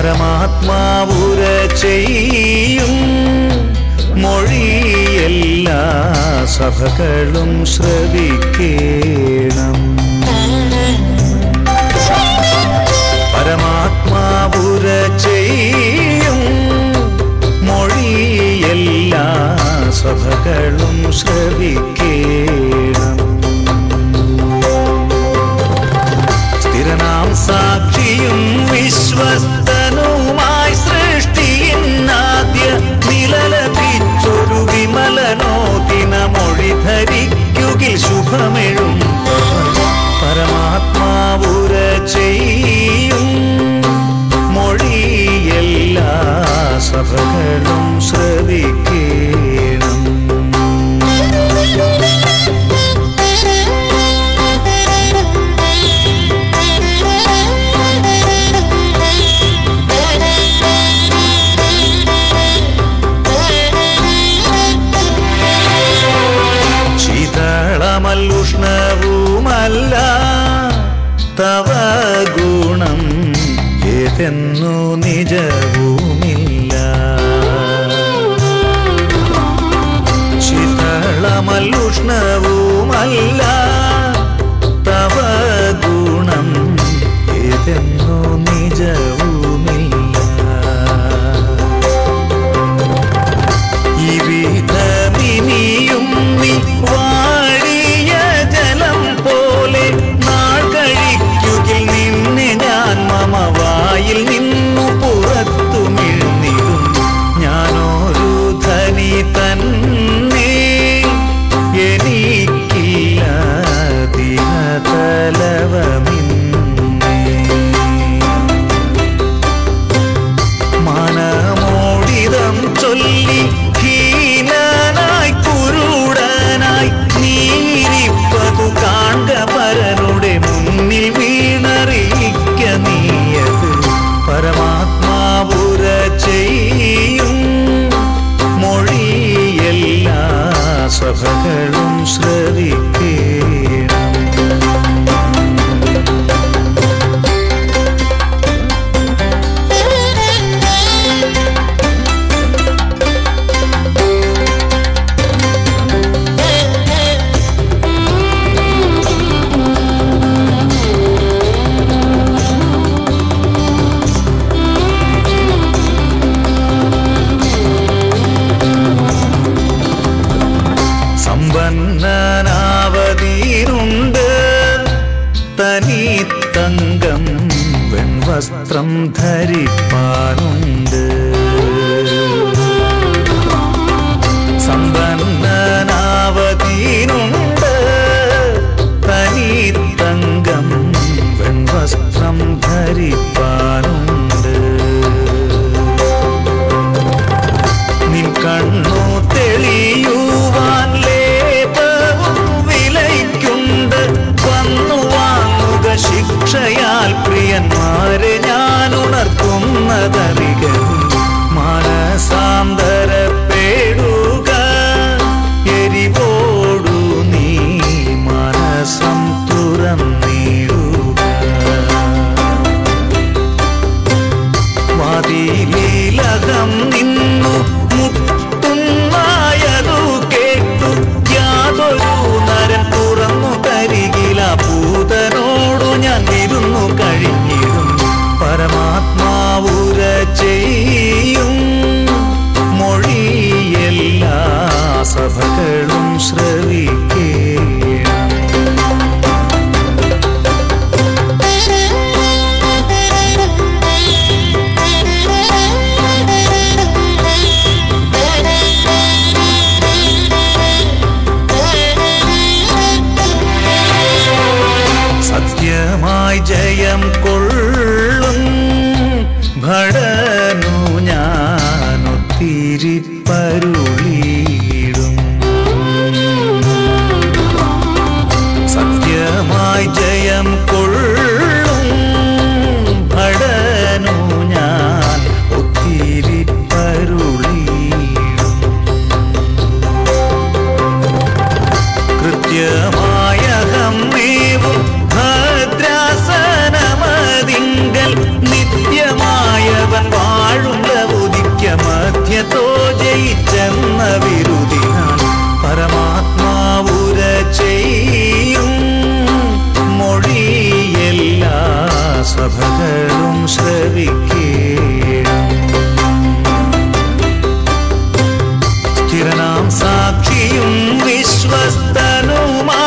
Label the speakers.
Speaker 1: പരമാത്മാവുര ചെയ്യും മൊഴിയെല്ലാ സഭകളും ശ്രവിക്കേണം. പരമാത്മാവുര ചെയ്യും മൊഴിയെല്ലാ സഭകളും ശ്രവിക്ക സകലം ശ്രവിക്കേണം. ശീതളമല്ലുഷ്ണവുമല്ല തവ ഗുണം ഏതെന്നു നിജവും ഉഷ്ണവുമല്ല മക്കളും ശ്രവിക്കേ വസ്ത്രം ധരിപ്പാനുണ്ട്. ചിരനാം സാക്ഷിയും വിശ്വസ്തനുമാ.